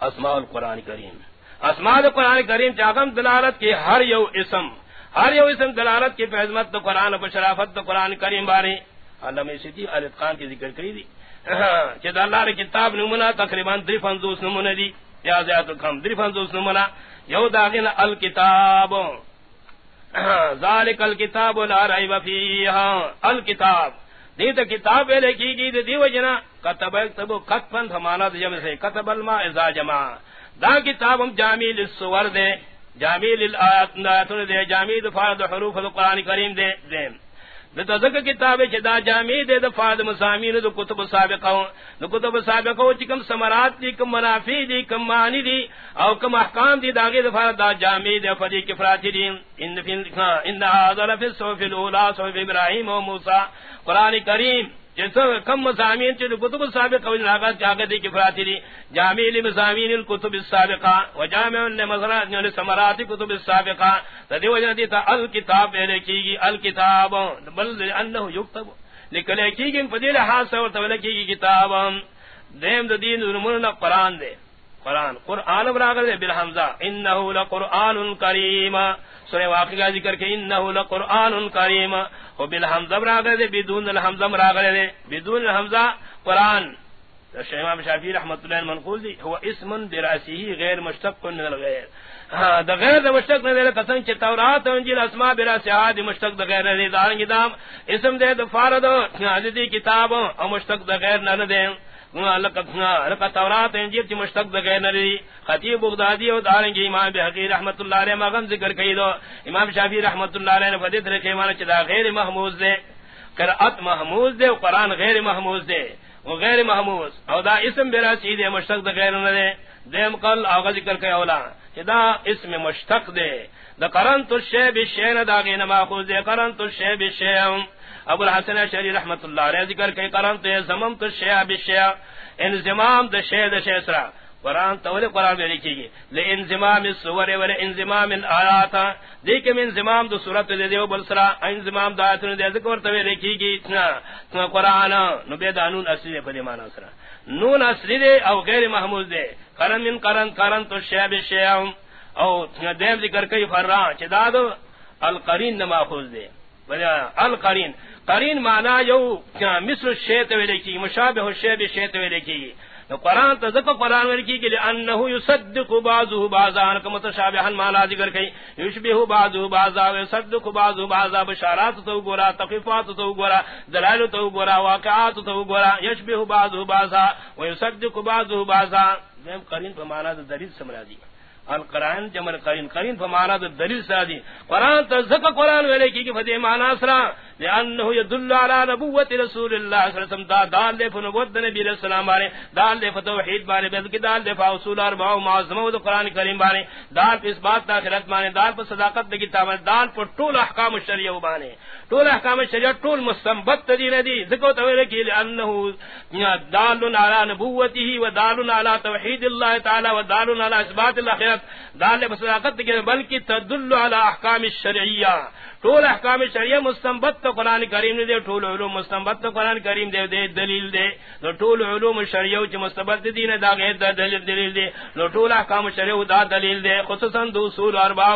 اسماء القرآن کریم۔ اسماء القرآن کریم چاغم دلالت کی ہر یو اسم، ہر یو اسم دلالت کی فیضمت تو قرآن و شرافت تو قرآن کریم بارے علامہ سیدی عالت خان کی ذکر کری دی۔ چد اللہ ر کتاب نمنا تقریباً دری فنزوس نمونہ دی۔ یا زیادہ کم، دری فنزوس نمونہ۔ یو داغن الکتاب۔ ذالک الکتاب لا ریب فیہا الکتاب۔ دیتا کتاب پہلے کی گئی دیو جنا، کتب اکتب کتفن فمانا دا جمع سے، کتب الماء ازا جمع۔ دا کتاب ہم جامع للسور دے، جامع للآیات دے، جامع دفارد حروف دا قرآن کریم دے دے۔ ذکر کتاب دا جامع دے دا دفارد مسامین دا کتب سابقہ دا کتب سابقہ چکم سمرات دی، کم منافی دی، کم معنی دی، او کم احکام دی داغی دفارد دا جامع دے فدی کفراتی دی۔ ان فی، ان آذر فی الصوف الاولا صوف ابراہیم و موسیٰ۔ قرآن کریم جیسا کم مضامین چل کتب السابقہ و جناغات چاہتے دی کفراتی دی، جامع لمضامین الکتب السابقہ و جامع سمرات یعنی کتب السابقہ، تدی وجنہ دیتا الکتاب پہلے کی گی، الکتاب، بل انہو یکتب، لکلے کی گی فدیل حاصل سے ورطولے کی گی کتاب۔ دیم دا دین نموننا قرآن دے۔ قرآن. قرآن براغر دے بالحمزہ انہو لقرآن کریم. سورہ واقعہ ذکر کہ انہو لقرآن کریم. و بالحمزہ براغر دے، بدون الحمزہ براغر دے. بدون الحمزہ قرآن. امام شافی رحمت اللہ منقول دی، هو اسم براسیه غیر مشتق من الغیر. ہاں، دا غیر دا مشتق نہ دے قسم چ تورات و انجیل اسماء براسیه دی مشتق دا غیر نہ دارنگ دام اسم دے، دا فارد حدیث کتاب او مشتق دا غیر نہ دے۔ تورات انجیل چ مشتق بغیر نری خطیب بغدادی اور دارنگی امام بحقی رحمت اللہ علیہ مغم ذکر کئی دو. امام شافی رحمت اللہ علیہ نے فدیت رکھے مانا چدا غیر محموز دے. قرأت محموز دے و قرآن غیر محموز دے. وہ غیر محموز. او دا اسم برا چیدے مشتق دا غیر نرے دیم قل آغا ذکر کئی اولا. چدا اسم مشتق دے. دا قرن تو شے بشین دا غین ماخوز دے. قرن تو شے بشین ابو الحسن شری رحمت اللہ علیہ ذکر کئی قرآن تو زمم تو شیع بشیع انزمام دا شیع دا شیع سرا۔ قرآن تولی قرآن میں لکھی گی لے انزمام السور و انزمام الآیات دیکھم انزمام دا صورت دے دیو بل سرا۔ انزمام دا آیتون دے ذکر تولی لکھی گی اتنا قرآن۔ نبی دا نون اصلی دے پدی مانا سرا۔ نون اصلی دے او غیر محمود دے۔ قرن من قرن قرن تو شیع بشیع او دیم ذکر کئی فران چی دادو، القرین نماخوز دے۔ القرین. قرین مانا یو مصر شیط ویلے کی، مشابہ شیب شیط ویلے کی. قرآن تذکر قرآن ورکی کہ لئنہو یصدق بعضو بعضا، انکا متشابہن مانا ذکر کئی. یشبہو بعضو بعضا، ویصدق بعضو بعضا، بشارات تو گورا، تقیفات تو گورا، دلائل تو گورا، واقعات تو گورا، یشبہو بعضو بعضا، ویصدق بعضو بعضا. قرین پر مانا دلیل سمرا دی. القرآن جمن قرین قرین فمانا دا دلیل سادی قرآن تزک قرآن ویلے کی فدی مانا سرا لانه يدل على نبوت رسول الله صلی اللہ علیہ وسلم. دا دال دے فنبوت نبی علیہ السلام بارے دال دے فتوحید بارے بلکہ دال دے فاصول اربع و معظمہ و قرآن کریم بارے دال پہ اس بات دا خیرت مانے دال پر صداقت دے کتاب دال پر طول احکام الشریعہ بانے طول احکام الشریعہ طول مستنبت دی ندی ذکر تو کہ لانه دال على نبوته و دال على توحید اللہ تعالی و دال على اثبات اللہ الاخرت دال صداقت دے بلکہ تدل على احکام الشریعہ۔ طول احکام شریعہ مستنبت تو قرآن کریم دے ٹول علوم مستنبت تو قرآن کریم دے دے دلیل دے۔ نو ٹول علوم شریعہ چ مستنبت دین دا غیر دا دلیل دلیل دے۔ نو ٹول احکام شریعہ دا دلیل دے، خصوصا دو اصول اربع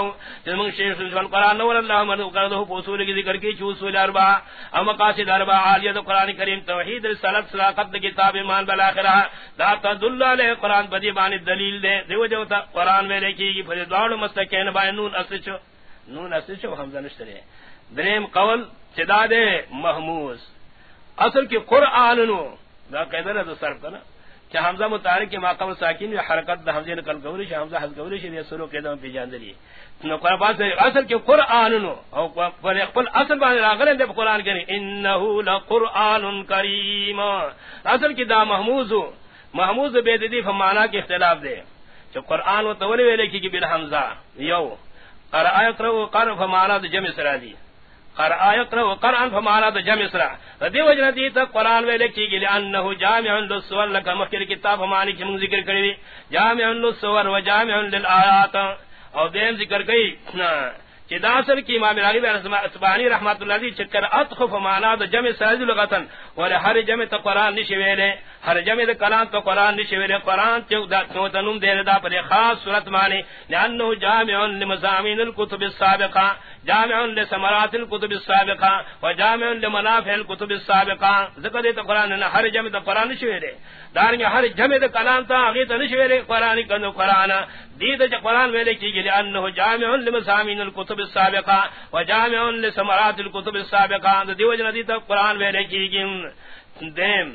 جن شیخ سبحان قرآن نور اللہ من کرده اصول کی ذکر کی چ اصول اربع او مقاصد اربع عالیہ تو قرآن کریم، توحید، رسالت، صداقت کتاب ایمان بالاخرہ۔ دا تدل علی قرآن بدی بان دلیل دے۔ دیو جو قرآن میں لکھی گی پھر دوڑ مستقین بینون اصل چ نون اصل چو حمزہ نشترے دریم قول چدا دے محموز. اصل کی قرآن نو دا قیدر ہے دو صرف کنا کہ حمزہ متعارک کی ماقام ساکین حرکت دا حمزہ نکل گوری شا حمزہ حض گوری شا دے سلو قیدر پی جاندری نو قرآن سے اصل کی قرآن نو او قل اصل بانے راغلیں دے قرآن کریں انہو لقرآن کریم. اصل کی دا محموز محموز بیددی فمانا کی اختلاف دے چو قرآن و تولی ویلے کی بالحمزہ یو. قر آیت رو قر فمانا دا جمع سرا دی. قر آیت رو قر فمانا دا جمع سرا. دی وجنہ دی تا قرآن ویلے کی گلی انہو جامع لسور لکا مخیر کتاب فمانی کی من ذکر کری جامع لسور و جامع للآیات. او دین ذکر گئی چی داسر کی امام راغب اسبانی رحمت اللہ دی چکر اتخف مانا دا جمع سرازی لغتن ول ہر جمع تو قرآن نشی ویلے، ہر جمع دے کلام تو قرآن نشی ویلے، قرآن چو دا تو تنم دے دا پر خاص صورت مانی لانه جامع لمزامین الكتب السابقہ جامع لثمرات الكتب السابقہ وجامع لمنافع الكتب السابقہ ذکر دے تو قرآن نہ ہر جمع تو قرآن نشی ویلے دارنگے ہر جمع دے کلام تا اگے تو نشی قرآن کندو قرآن. دید چ قرآن ویلے کی گلی انه جامع لمزامین الكتب السابقہ وجامع لثمرات الكتب السابقہ دیو جن دی تو قرآن ویلے کی گن دیم.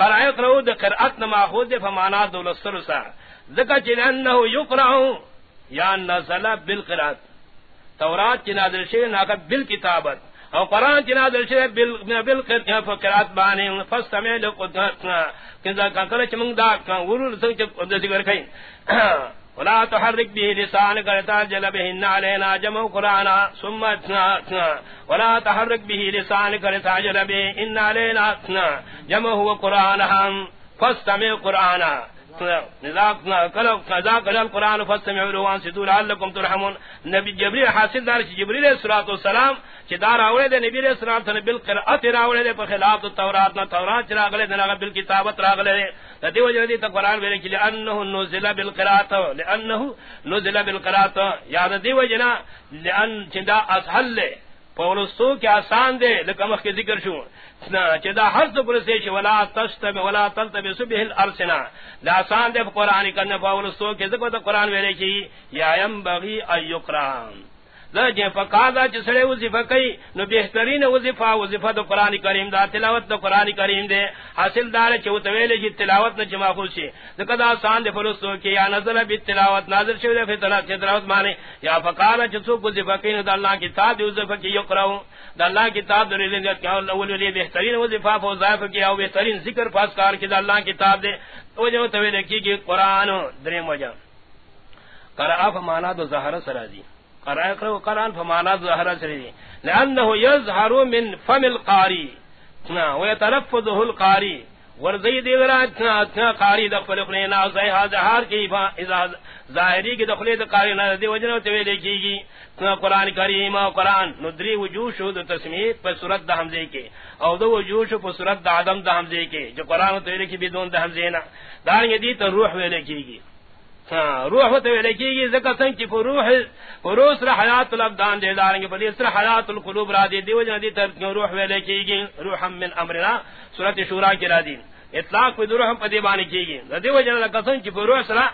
قرائے کرو دے قرات نما دے فمانا دول سرسا. ذکا چن انه یقرا یا نزل بالقرات تورات چ نازل شے نا بالکتابت. او قران چ نازل شے بال فقرات بانے فاستمع لقدرت کذا کلا چمنگ دا ورل سنگ چ ذکر کھئی ولا تحرك به لسانك لتعجل به علينا جمع قرانا ثم ولا تحرك به لسانك لتعجل به ان علينا جمع هو قرانا فاستمع قرانا قرآن فاستمعوا له وانصتوا لعلكم ترحمون نبی جبریل حاصل دار جبریل الصلوۃ والسلام چې دار اورے دے نبی علیہ السلام تے بالقرات راولے دے پر خلاف تورات نہ تورات راغلے دے نہ بالکتابت راغلے دیو جدی تے قرآن ویلے کہ انه نزل بالقرات لانه نزل بالقرات یاد دیو جنا لان چندا اسهل لے پولستو کیا آسان دے لکمخ کے ذکر شو چدا حرز پرسے چھ ولا تشتب، ولا تلتب سبح الارسنا لآسان دے قرآن کرنے پولستو کہ ذکر تو قرآن ویلے کی، یا یم بغی ایقران فقادا چسڑے وظیفہ کئی، نو بہترین وظیفہ وظیفہ تو قرآن کریم دا، تلاوت تو قرآن کریم دے، حاصل دار چو تویلے جی تلاوت نہ چما خوشی دکدا آسان دے فرستو کی یا نظر بی تلاوت، نازل شو دے تلاوت مانے۔ یا فقادا چسو وظیفہ کئی، نو دا اللہ کتاب دے وظیفہ کی یقراؤ دا اللہ کتاب دے رلین دے اول ولی بہترین وظیفہ فوظائف کی او بہترین ذکر پاسکار کی، دا اللہ کتاب دے۔ او جو تویلے کی کی قرآن دریم وجہ قرآن فمانا دو زہر سرازی۔ قرآن فمانا ظاہرہ سری لأنه يظهر من فم القاری ويتلفظه القاری ورزی دیگرا قاری دخل اقلینا زیہا زہار کی ظاہری کی دخلی قاری نا دی وجنہ تویلے کی گی قرآن کریم و قرآن ندری وجوش دو تسمیت پر صورت دا حمزے کے۔ او دو وجوش پر صورت دا عدم دا حمزے کے، جو قرآن تویلے کی بدون دا حمزینا دارنگی دی تو روح ویلے کی گی ہاں، روح تو لکھی گی زکا سنگ کی فروح فروس رہ حیات الابدان دے داریں گے بلی اسر حیات القلوب را دی دیو جن دی تر روح وے لکھی گی روح من امرنا سورۃ شورا کی را دی۔ اطلاق پہ روح پدی بانی کی گی دیو جن لکا سنگ کی فروس رہ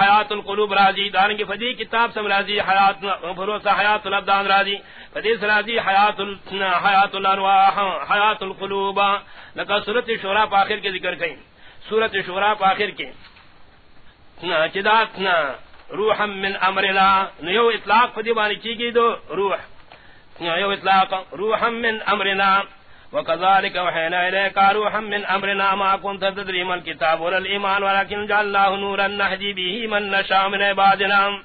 حیات القلوب راضی داریں گے فدی کتاب سم راضی حیات فروس حیات الابدان راضی فدی راضی حیات ال... حیات الارواح، حیات القلوب۔ لکا سورۃ شورا پاخر کے ذکر کہیں۔ سورۃ شورا پاخر کے۔ چداتنا روحا من امر امرنا نیو اطلاق فدی بانی کی گی دو روح نیو اطلاق، روحا من امرنا. وكذلك وحينا إليك روحا من أمرنا ما كنت تدري من الكتاب ولا الإيمان ولكن جعل الله نورا نهدي به من نشاء من عبادنا.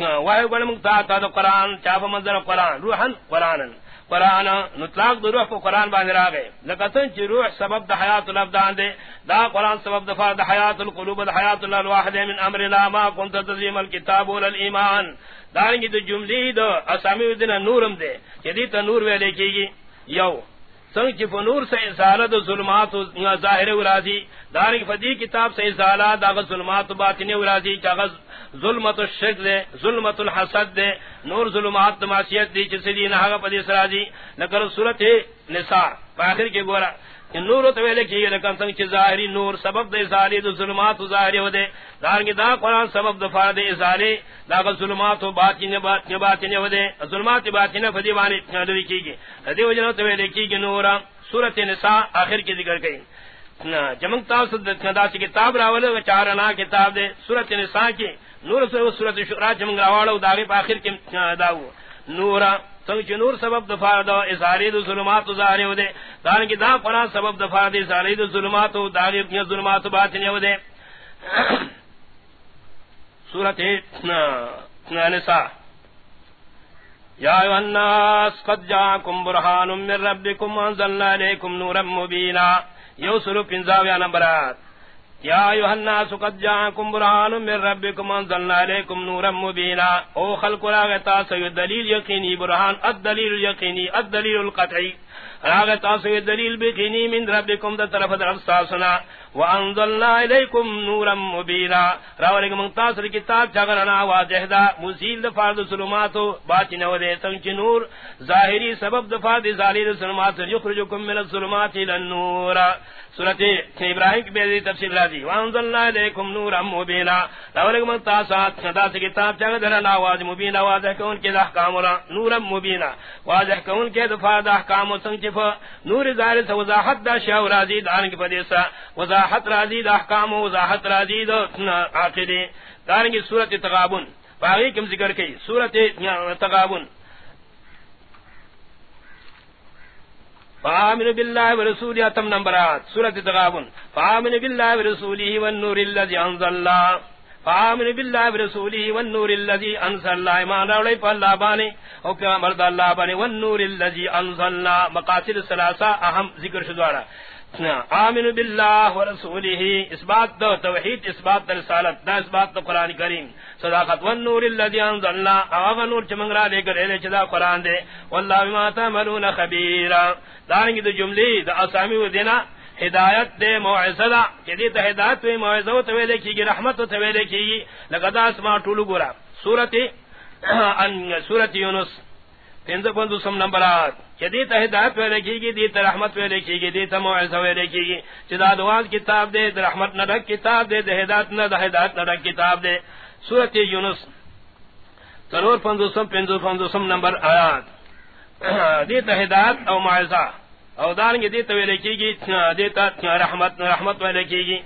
وهي قول مقتاتا دو قرآن شاف منظر قرآن؟ روحا قرآنا. قرآن نطلاق دو روح کو قرآن باندھ را گئے لکتن چی روح سبب دا حیات الابدان دے دا قرآن سبب دفاع دا حیات القلوب دا حیات اللہ الواحد من امر لا ما کنت تظیم الكتاب والایمان دارنگی دو جملی دو اسامی دن نورم دے چی تا نور ویلے کی گی یو سنگ چی فنور سے ازالت ظلمات ظاہر ورازی دارنگ فدی کتاب سے ازالات دا ظلمات باطنی ورازی چاگز ظلمت الشرک دے، ظلمت الحسد دے، نور ظلمات دماسیت دی چسی دی نحاق پدیس رازی لکر صورت نساء پاکر کے گورا نور تو ویلے کی لکن سنگ چ ظاہری نور سبب دے ظاہری دو ظلمات ظاہری ہو دے۔ دارنگ دا قرآن سبب دفاع دے ظاہری، دا ظلمات و باطن باطن باطن ہو دے۔ ظلمات باطن فدی وانی ندوی کی گی۔ دی وجہ تو ویلے کی نورا۔ سورۃ نساء آخر کی ذکر کئی۔ جمنگ تاسد دا کتاب راولے چارنا کتاب دے۔ سورۃ نساء کی نور سے سورت شعرا چمنگ راواڑو داغی پا آخر کی داو نورا سنگ چی نور سبب دفار دا ازاری دو ظلمات ظاہری ہو دے دان کی دا قرآن سبب دفار دے ازاری دو ظلمات داغی کی ظلمات باطنی ہو دے سورت نساء. یا ایوہ الناس، قد جاکم برحان من ربکم انزلنا لیکم نورا مبینا. یو سلو پنزاویا نمبرات یا ایوہ الناس قد جاکم برحان من ربکم انزلنا علیکم نورا مبینا۔ او خلق راغتا سیو دلیل یقینی برحان الدلیل یقینی، الدلیل القطعی۔ راغتا سیو دلیل بقینی من ربکم دا طرف در افساسنا وانزلنا علیکم نورا مبینا راولکم انتاثر کتاب چگرنا واضح دا مزیل دا فرد سلوماتو باتی نو دے سنچ نور ظاہری سبب دا فرد ظاہری سلومات یخرجکم من السلومات لنورا سورت ابراہیم کی بیدی تفسیر راضی وانزلنا علیکم نورا مبینا لولکم تاسات خدا سے کتاب چاہ درنا آواز مبینا واضح کون کے دا احکام نورا مبینا واضح کون کے دفاع دا احکام و سنچف نور ظاہر سے وضاحت دا شاہ راضی دان کی پدیسا. وضاحت راضی دا احکام وضاحت راضی دا عقیدی دان کی سورت تغابن. باغی کم ذکر کی سورت تغابن. فآمن بالله ورسوله تم نمبرات. سورة تغابن. فآمن بالله ورسوله والنور الذي أنزل الله فآمن بالله ورسوله والنور اللذی الذي أنزل الله إيمان رولي فالله باني وكما مرد الله باني والنور الذي أنزل الله مقاصد الثلاثة أهم ذكر شدوارا آمن بالله ورسوله اثبات دو توحید اثبات رسالت، دا اثبات دو قرآن کریم۔ صداقت، والنور الذي انزلنا اغا نور چمنگرا لے کر، اے چدا قرآن دے۔ واللہ بما تعملون خبیرا۔ دارنگی دو جملی دا اسامی و دینا ہدایت دے موعظہ دا کہ تا ہدایت وی موعظہ و توے لکھی گی رحمت و توے لکھی گی لقد اسما طولو گورا۔ سورت سورت یونس پنز پندو سم نمبرات کہ دیتا ہدایت وے لکھی گی دیتا رحمت وے لکھی گی دیتا موعظہ وے لکھی گی چدا دواز کتاب دے، دا رحمت ندک کتاب دے ہدایت نہ، دا ہدایت ندک کتاب دے۔ سورت یونس ترور پندو سم پنزو پندو سم نمبر آیات دیتا ہدایت او معظہ او دان دارنگی دیتا وے لکھی گی دیتا رحمت رحمت وے لکھی گی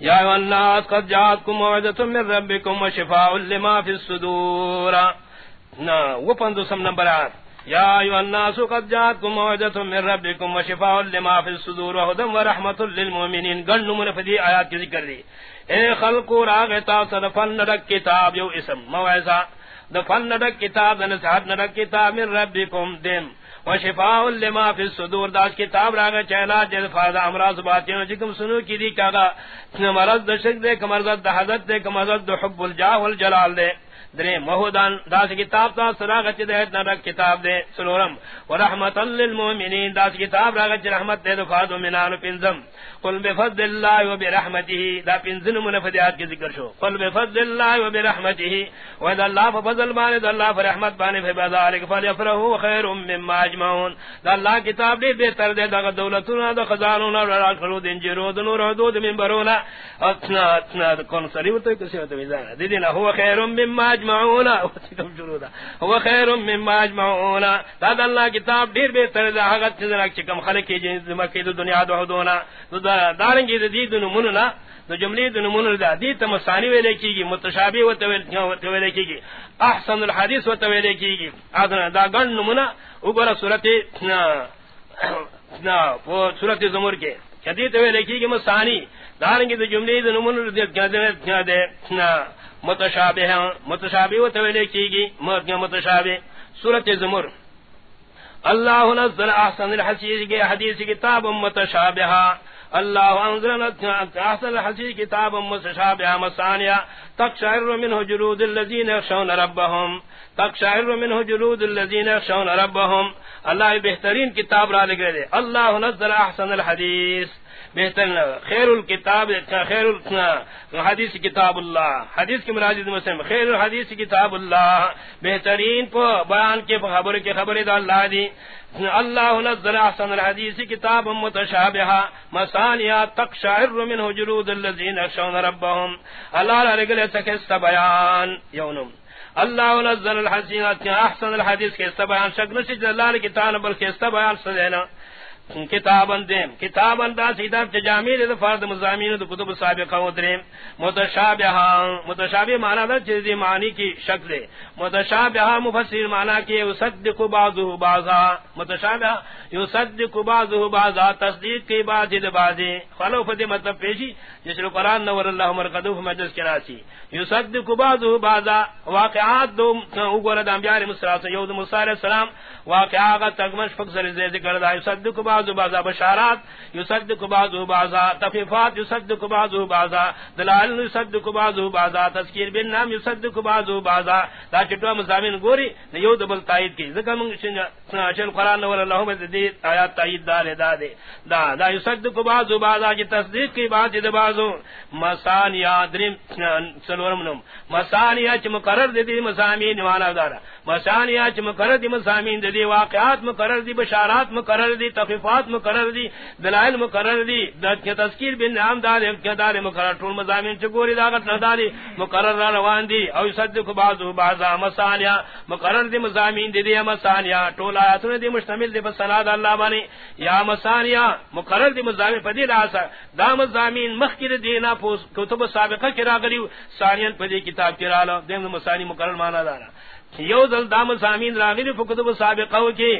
یا ایوہ الناس، قد جاتکم موعدت من ربکم وشفاء لما فی الصدور۔ نا وہ پندو سم نمبرات یا ایوہ الناس قد جاتکم موعدت من ربکم وشفاء لما فی الصدور وہدم ورحمت للمؤمنین گن نمون فدی آیات کی ذکر دی. اے خلقو راغتا صدفن نرک کتاب یو اسم. موعظہ دفن نرک کتاب دن دنسحت نرک کتاب من ربکم، دیم. وشفاء لما في الصدور. داس کتاب راغ چلا جل فاضا امراض باتیں جکم سنو کی دی کاغا. مرض دشک دے، کمرض حضرت دے، کمرض حب الجاه والجلال دے. درے مہودان داس کتاب تا سراغت دے نرک کتاب دے سلورم. ورحمت للمؤمنین داس کتاب راغت رحمت دے دفاد منان پنزم. قل بفضل اللہ و برحمته دا پنزن منفدیات کی ذکر شو. قل بفضل اللہ و برحمته و دا اللہ فضل بانے دا اللہ فرحمت بانے فبذالک فلیفرہو خیر مما اجمعون دا اللہ کتاب دے بہتر دے، دا دولتنا دا خزانونا را خلود انجرو دا نور حدود من برونا اتنا اتنا کون سریو تو کسی ہوتا ویزانا دیدینا هو خیر مما اجمعون هو خیر مما اجمعون دا دا اللہ کتاب دیر بہتر دے حقت چیزنک چکم خلقی جی، جنز مکی دنیا دو حدونا. دارنگی دی دن مننا دو جملی دن من دا. دی تم ثانی ویلے کی گی متشابہ و تویلے کی گی. احسن الحدیث و کی گی. دا گن نمنا اوگر سورت، نا وہ سورت زمر کے. کدی تویلے کی گی مسانی. دارنگی دو جملی دن من دے، نا. متشابہ متشابہ و تویلے کی گی متشابہ۔ سورت زمر۔ اللہ نزل احسن الحدیث کے حدیث کتاب متشابہ اللہ انزل احسن الحدیث کتاب متشابہ مسانیہ۔ تقشعر منه جلود الذين يخشون ربهم تقشعر منه جلود الذين يخشون ربهم اللہ بہترین کتاب را لگے دے۔ اللہ نزل احسن الحدیث۔ بہتر خیر الکتاب اچھا، خیر حدیث کتاب اللہ۔ حدیث کی مراجد مسلم خیر الحدیث کتاب اللہ۔ بہترین پو بیان کے خبر کے خبر دا اللہ دی۔ اللہ نزل احسن الحدیث کتاب متشابہ مسانیہ تقشعر منه جلود الذين يخشون ربهم اللہ رگل تکست بیان۔ یونم اللہ نزل الحسین احسن الحدیث کے بیان۔ شک نشی جلال کی تعالی بلکہ اس بیان سدینا کتاب اندیم کتاب اندا سیدہ تجامیل دا فرد مزامین دا کتب سابقہ و دریم. متشابہا متشابہ معنی دا چیزی معنی کی شکل متشابہا مفسر معنی کی یصدق بعضو بعضا. متشابہا یصدق بعضو بعضا. تصدیق کی بعض دا بعضی خلو فدی مطلب پیشی، جس لو قرآن نور اللہ مرقدوف مجلس کے ناسی یصدق بعضو بعضا. واقعات دو، اگورا دا انبیاء مصرات یود مصر السلام. واقعات تقمش فکسر ذکر دا یصدق بعض بعض بعضا بشارات يصدق بعض بعضا تفیفات يصدق بعض بعضا دلائل يصدق بعض بعضا تذکیر بن نام يصدق بعض بعضا دا چٹوا مزامین گوری یو دبل تائید کی۔ ذکر من شن قرآن نور اللہ مزدید آیات تائید دا لے دا دے۔ دا دا يصدق بعض بعضا کی تصدیق کی بعض بعضو۔ مسانیا درم سلورم نم مسانیا چ مقرر دی مزامین وانا دارا۔ مسانیا چ مقرر دی مزامین دی، واقعات مقرر دی، بشارات مقرر دی تفیفات صفات مقرر دی، دلائل مقرر دی دت تذکیر بن نام دار دار مقرر طول مزامین چگوری داغت نداری مقرر را روان دی، او صدق بعضو بعضا مسانیا مقرر دی مزامین دی دی مسانیا طول آیاتون دی مشتمل دی بسناد اللہ بانی، یا مسانیا مقرر دی مزامین پدی راسا دا مزامین مخیر دینا پوس، کتب سابقہ کرا گریو سانین پدی کتاب کرا لو دیم مسانی مقرر مانا دارا۔ یو دل دام سامین راغلی فکتب سابقہ کی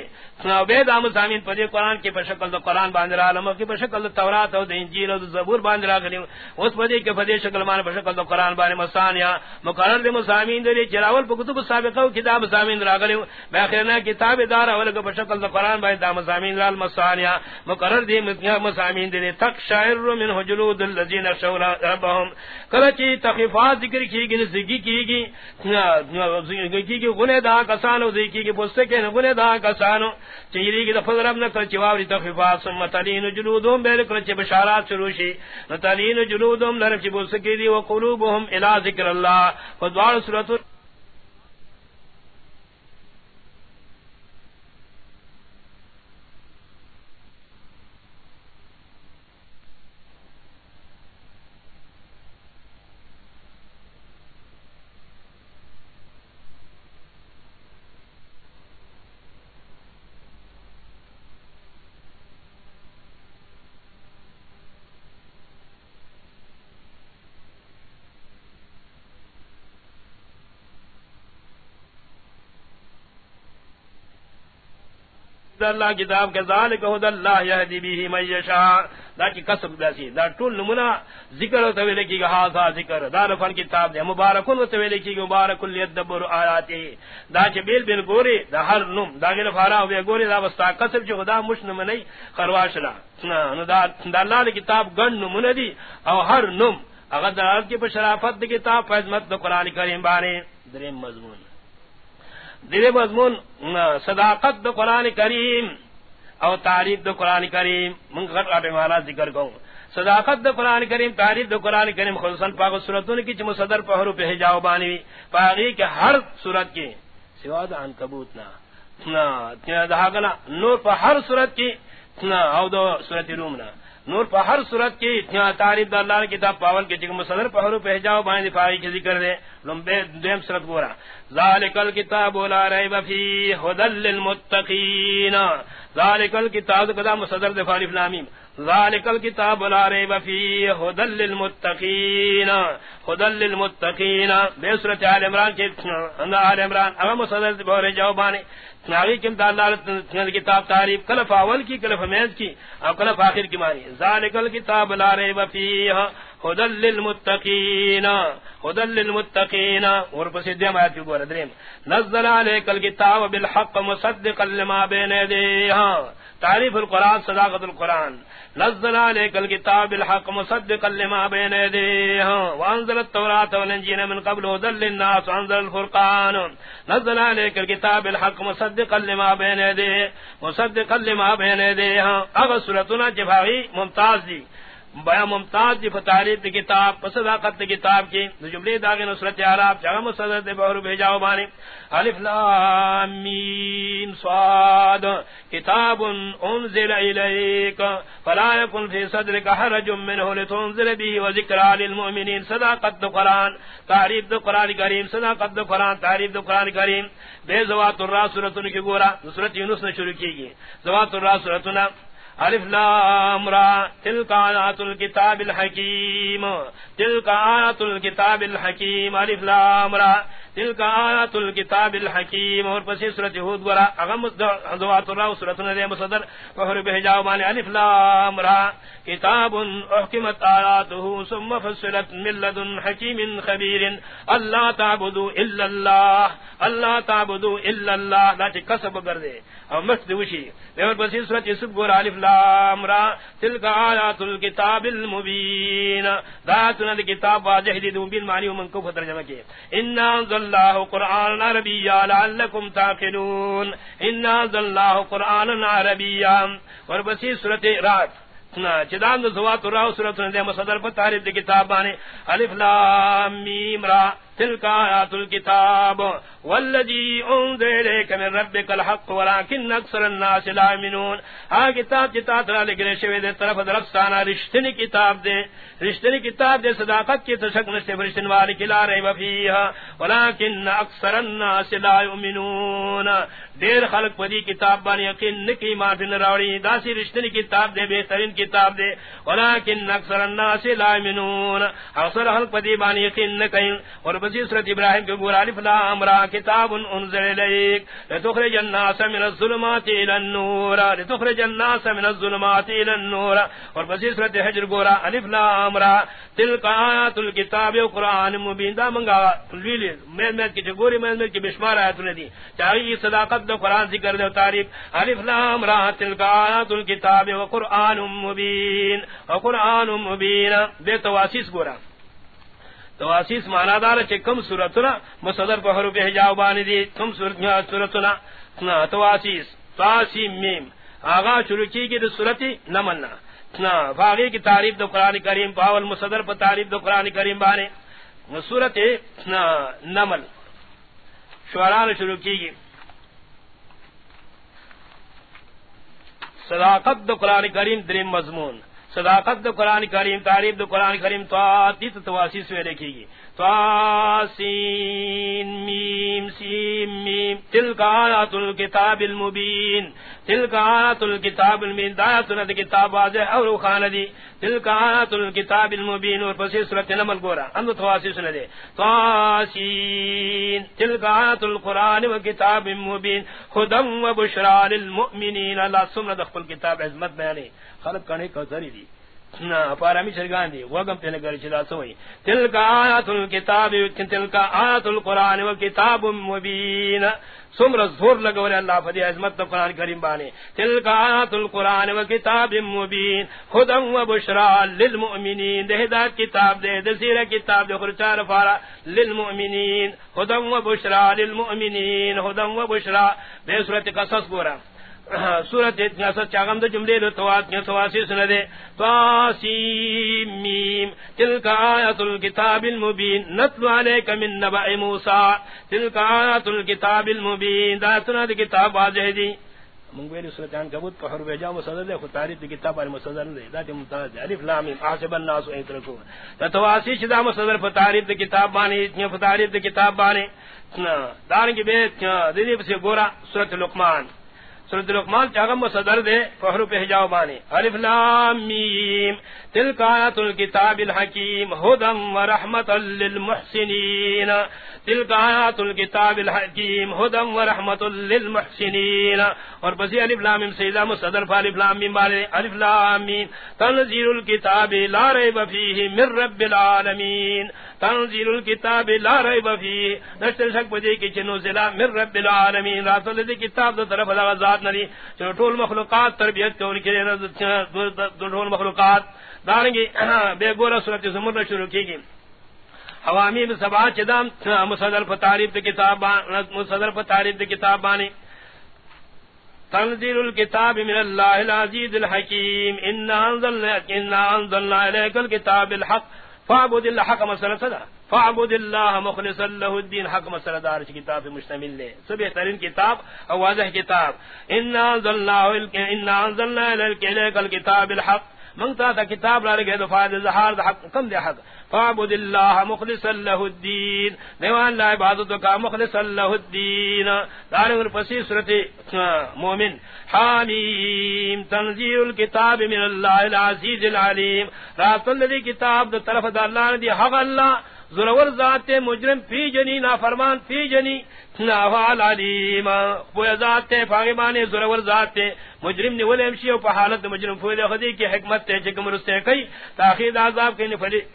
بے دام سامین پدی قرآن کی پشکل دا قرآن باندر عالم کی پشکل دا تورات او دا انجیل او دا زبور باندر آگلی اس پدی کی پدی شکل مان پشکل دا قرآن باندر مسانیا مقرر دی مسامین دلی چراول فکتب سابقہ کی دام سامین راغلی باخرنا کتاب دار اول کا پشکل دا قرآن باندر دام سامین رال مسانیا مقرر دی مسامین دلی تک شاعر من حجلود اللذین شورا ربهم کلچی تخفیفات ذکر کی گی، زگی کی گی کی گنے دا کسانو دیکی کی پستے کے گنے دا کسانو۔ چیری کی دفضل رب کر چواوری تخفیفات ثم تلین جلودهم بیر کر چ بشارات شروشی تلین جلودهم لرم چی کی دی و قلوبهم الی ذکر اللہ۔ فدوار سورۃ اللہ کتاب کے ذالک حد اللہ یہدی بیہی من یشاء۔ دا کی قسم داسی دا طول نمونہ ذکر و تولی کی گا حاضا ذکر۔ دا رفن کتاب دے مبارکن و تولی کی گا مبارکن لیدبر آیاتی۔ دا چی بیل بیل گوری، دا ہر نم، دا گل فارا ہوئے گوری، دا بستا قسم چی خدا مش نمونی خرواشنا دا دا اللہ کتاب گن نمونہ دی، او ہر نم۔ اگر دا کی پشرافت دی کتاب فیضمت دا قرآن کریم بانے درین مضمون۔ دے مضمون صداقت دو قرآن کریم او تعریف دو قرآن کریم من غٹ مانا ذکر کروں صداقت دو قرآن کریم، تعریف دو قرآن کریم، خصوصاً پاک صورتوں کی چم صدر پہرو پہ جاؤ بانی پاگی کے ہر صورت کی سوا دان کبوت نہ نور پہ ہر صورت کی او دو صورت روم نور پہ ہر صورت کی تعریف اللہ کتاب پاول کے چکم صدر پہرو پہ جاؤ بانی دفاعی کی ذکر دے۔ لمبے دیم صورت گورا ذالک الكتاب لا ریب فی هدى للمتقین۔ ذالک الكتاب قدا مصدر دفاع الاسلامیم ذالک الكتاب لا ریب فی هدى للمتقین۔ هدى للمتقین۔ بے سورۃ ال عمران کے اندر ال عمران اب مصدر دفاعی دفاع جوابانی ناغی کم دا اللہ کتاب تعریف، کلف اول کی، کلف میز کی، اور کلف آخر کی معنی ذالک الکتاب لا ریب فی خدل للمتقین خدل للمتقین۔ اور پس دیم آیت کی گور دریم۔ نزل علیک الکتاب بالحق مصدقا لما بین یدیها تعریف القرآن، صداقت القرآن. نزل علیک الكتاب الحق مصدقا لما بين يديه وانزل التوراة والانجيل من قبل هدى للناس، وانزل الفرقان. نزل علیک الكتاب الحق مصدقا لما بين يديه مصدقا لما بين يديه اغسلتنا جفاغي ممتاز دي بیا ممتاز دی فتاریت دی کتاب پسداقت دی کتاب کی جملے داغی نصرت عراب جگہ مصدر دی بہر بھیجاو بانی علف لام میم صاد. کتاب انزل الیک، فلا یکن فی صدرک حرج منہ لتنزل بی و ذکرہ للمؤمنین. صداقت دی قرآن، تعریف دی قرآن کریم، صداقت دی قرآن، تعریف دی قرآن کریم. بے زوات الراس سورتن کی گورا نصرت یونس نے شروع کی گئی زوات الراس سورتنا الف لام را تلك آیات الكتاب الحکیم تلك آیات الكتاب الحکیم الف لام را تلك آیات الكتاب الحکیم، اور پسی سورت ہود گورا اغم دوات اللہ سورت ندے مصدر وحر بہجاو مانی الف لام را. کتاب احکمت آیاته، ثم فصلت من لدن حکیم خبیر. اللہ تعبدو الا اللہ اللہ تعبدو الا اللہ. لا چی کسب کردے اور مست وشی اور پسی سورت یوسف گورا الف لام را. تلك آیات الكتاب المبین. داتنا کتاب واضح دی مبین معنی ومن کو ترجمہ کی. انا الله قرآن عربيا لعلكم تاقلون انا ذلہ قرآن عربیہ اور بسی صورت رات چدان زوات راو صورت دے مصدر پر تعریف دی کتاب بانے. الف لام میم را. تلك آيات الكتاب والذي انزل إليك من ربك الحق، ولكن أكثر الناس لا يؤمنون. ها کتاب جتا ترا لگنے شوی دے طرف درفستانا رشتنی کتاب دے رشتنی کتاب دے صداقت کی تشک نشتے فرشتن والی کلا رہی وفیها ولكن أكثر الناس لا يؤمنون. دیر خلق پدی کتاب بانی یقین نکی ما فی نراوڑی داسی رشتنی کتاب دے، بہترین کتاب دے ولكن أكثر الناس لا يؤمنون اکثر خلق پدی بانی یقین نکی اور پسی سورت ابراہیم کے گورا الف لام را کتاب انزل الیک. لتخرج الناس من الظلمات الى النور. لتخرج الناس من الظلمات الى النور. اور پسی سورت حجر گورا الف لام را. تلک آیات الكتاب و قرآن مبین. دا منگا لیلی میں میں کی گوری میں میں کی بشمار آیات نے دی. چاہیے صداقت دو قرآن ذکر دو تعریف الف لام را، تلک آیات الكتاب و قرآن مبین، و قرآن مبین بے تواسیس گورا۔ تواسیس مانا دار چ کم سورتنا مصدر په حروف حجاب باندې دي کم سورتنا نا، تواسیس تاسی میم۔ آغا شروع کی د سورتی نمنا نا باغی کی تعریف دو قران کریم باول مصدر په تعریف دو قران کریم باندې سورت نمل۔ شعران شروع کی صداقت دو قرآن کریم دریم مضمون. صداقت دو قرآن کریم تعریف دو قرآن کریم تو آتی تو تواسی سے لکھے گی. سین میم، سیم، میم تل کا آیات الکتاب المبین تل کا آیات الکتاب المبین دایات ند کتاب واضح اور خان دی. تل کا آیات الکتاب المبین، اور پسی صورت نمل گورا اندو تواسی سن دے تواسین تل آیات القرآن و کتاب مبین خدم و بشرا للمؤمنین. اللہ سمر دخل کتاب عظمت بیانی خلق کرنے کو ذری دی پارمی شرگان دی وگم پہ نگر چلا سوئی. تل کا آیات الکتاب تل کا آیات القرآن و کتاب مبین. سمر زور لگوری اللہ فدی عظمت تو قرآن کریم بانے. تل کا آیات القرآن و کتاب مبین. خدم و بشرا للمؤمنین. دے ہدایت کتاب دے دسیر کتاب دے خرچار فارا للمؤمنین. خدم و بشرا للمؤمنین. خدم و بشرا، بے صورت قصص گورا. سورت چاغم جملے سن دے میم تلک آیت الكتاب المبین نتلو علیک من نبع تلک الكتاب المبین کتاب واضح دی سورت کبوت خود دی کتاب آلی دے ممتاز الناس تواسی دی کتاب بانی فتاریف دی کتاب بانی بیت دیدی گورا سورت لقمان. سورت لقمان چاغم صدر دے، فہرو پہ حجاب بانے۔ الف لام میم، تلک آیت الكتاب الحکیم ہدم و رحمت للمحسنین۔ تلک آیات الكتاب الحکیم ہدم و رحمت للمحسنین۔ اور بسی الف لام میم سیدہ مصدر فالف لام میم بالے الف لام میم، تنزیل الكتاب لا ریب فیہ من رب العالمین۔ تنزیل الكتاب لا ریب فیہ نشتر شک بدے کی چنو زلا من رب العالمین. رات اللہ کتاب دو طرف اللہ ذات نری. چلو ٹول مخلوقات تربیت کو ان کے ٹول مخلوقات. دارنگی بے گورا صورت زمر شروع کی گئی عوامی سبا چدام مصدر فتاریف کتاب مصدر فتاریف کتاب بانی. تنزيل الكتاب من الله العزيز الحكيم إنا أنزلنا, إنا أنزلنا إليك الكتاب الحق فعبد الله حق مسألة صدا. فعبد الله مخلصا له الدين حق مسألة دار کتاب مشتمل لے. سبه بہترین کتاب او واضح كتاب إنا أنزلنا إنا أنزلنا إليك الكتاب الحق. منگتا تھا کتاب لا لگے دفاع زہار دا حق کم دے حق. فعبد اللہ مخلص اللہ الدین. دیوان لا عبادت کا مخلص اللہ الدین. دار پسی صورت مومن. حامیم. تنزیل الكتاب من اللہ العزیز العلیم. رات اللہ کتاب دا طرف دا اللہ دی، حق اللہ ضرور ذات مجرم، فی جنی نا فرمان فی جنی نافال علیم ذات، فاغبان ضرور ذات مجرم نے ولیم شی او حالت مجرم فوید خدی کی حکمت تے چکم رستے کئی تاخیر عذاب کے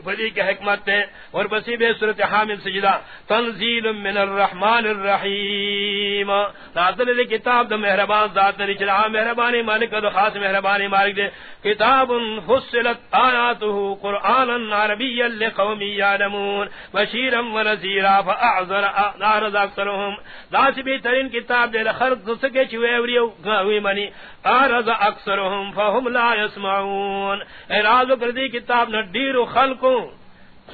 فلی کی حکمت تے اور بسی بے صورت حامل سجدہ تنزیل من الرحمن الرحیم. نازل لی کتاب دا مہربان ذات نے چلا مہربانی مالک دا خاص مہربانی مالک دے کتاب فصلت آیاته قرآنا عربیا لقوم یعلمون. بشیرا و نذیرا فاعذر اعذر اکثرهم. ذات بھی ترین کتاب دے خلق سکے چوے وریو گاوی منی. ارض اکثرهم فهم لا يسمعون اراض کردی کتاب نہ ڈیر خلقوں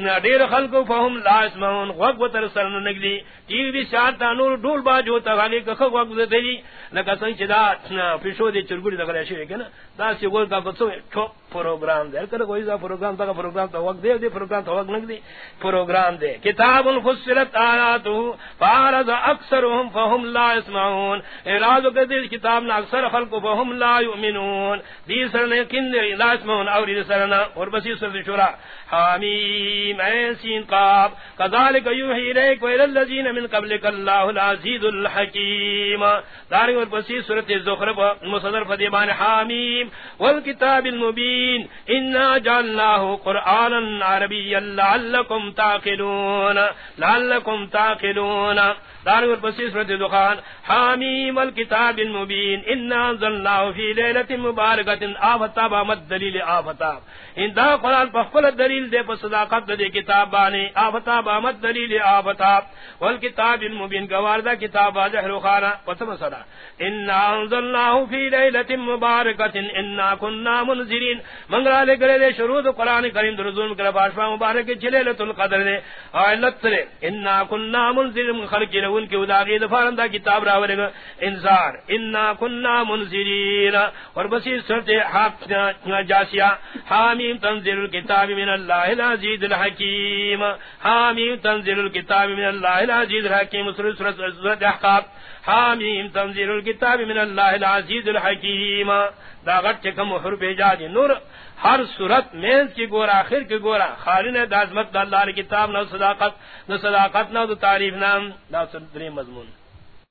نہ ڈیر خلقوں فهم لا يسمعون وقت تر سر نگلی. ٹی وی شاتا نور ڈول باجو تا غالی کخ وقت دی لگا سن چدا پیشو دی چرگڑی دغلا شی کنا دا سی گول کا بچو چھو پروگرام دے. کر کوئی دا پروگرام تا پروگرام تا وقت دے دی پروگرام تا وقت نگدی پروگرام دے. کتاب فصلت آیاتو، فارض اکثرهم فهم لا يسمعون اراز کدی کتاب نہ اکثر خلق فهم لا يؤمنون دی سر نے کن لا يسمعون اور دی سر نہ اور بسی سر شورا. حامیم عین قاب. كذلك يوحي اليك والى الذين من قبلك الله العزيز الحكيم. دار اور بسی سورۃ الزخرف مصدر فدیمان حامیم. والکتاب المبین. انا جعلناه قرانا عربيا لعلكم تعقلون. لعلكم تعقلون. دار اور بسی سورۃ الدخان حامیم والکتاب المبین. انا انزلناه في ليله مباركه آفتاب مد دلیل آفتاب ان دا قرآن پخفل دلیل دے پصداقت دے کتاب بانے. آفتاب آمد دلیل آفتاب والکتاب المبین. گواردہ کتاب آجہر خانا پتم صدا انا انزلناه في ليله مباركه انا كنا منذرين منگرا لے گلے دے شروع قرآن کریم درزون کر باشوا مبارک جلیلۃ القدر دے. علت لے. انا كنا منذرين خلق ان کے اداغی دفارن دا کتاب راولے گا انذار انا کننا منذرين اور بسی سورۃ حق جاسیا حامیم تنزل الكتاب من اللہ العزيز الحکیم، حامیم تنزل الكتاب من اللہ الله العزيز الحكيم سورۃ احقاف حامیم تنزیل الكتاب من اللہ العزیز الحکیم. دا غٹ چکم حرف جادی نور. ہر صورت مینز کی گورا، آخر کی گورا. خالین دازمت دا اللہ کتاب، نو صداقت نو صداقت، نو تعریف نام. دا صدری مضمون.